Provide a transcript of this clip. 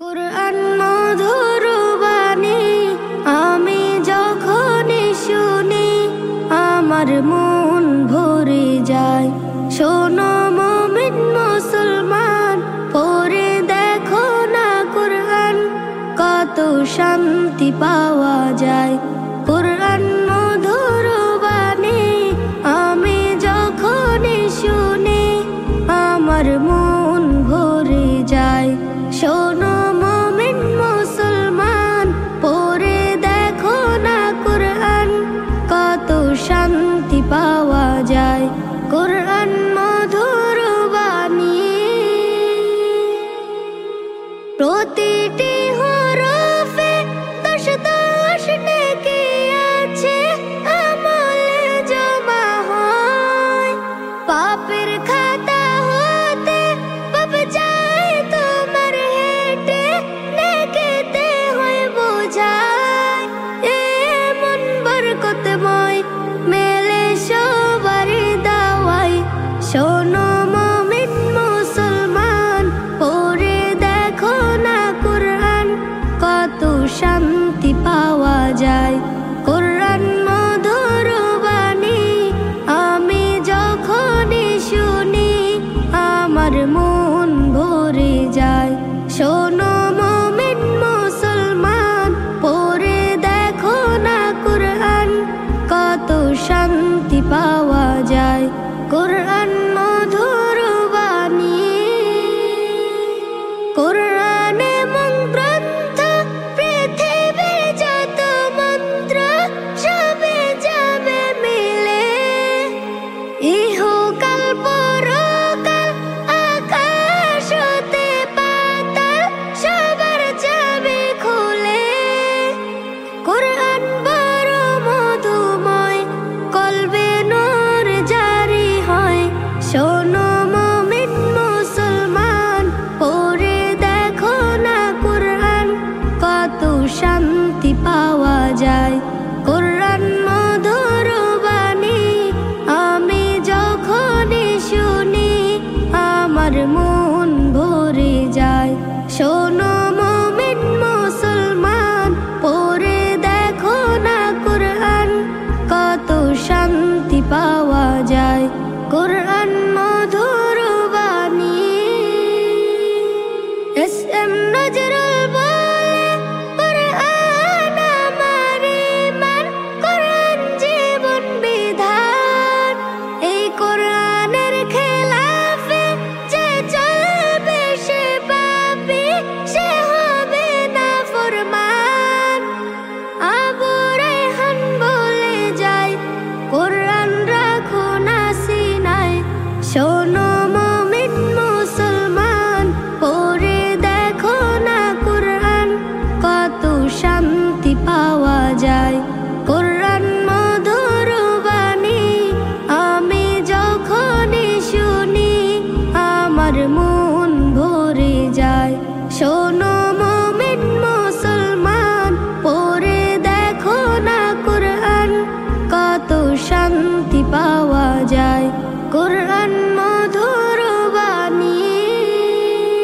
কুরআন মধুর আমি যখন শুনি, আমার মন ভরে যায়। শোনো মুমিন মুসলমান, পড়ে দেখো না কুরআন, কত শান্তি পাওয়া যায়। শান্তি পাওয়া যায়। কোরআন মধুর বাণী, আমি যখনই শুনি, আমার মন ভরে যায়। শোনো মমিন মুসলমান, পড়ে দেখো না কোরআন, কত শান্তি পাওয়া যায়। কোরআন 日暮 শান্তি পাওয়া যায়। কোরআন মধু